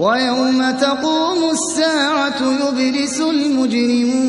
ويوم تقوم الساعة يبلس المجرمون.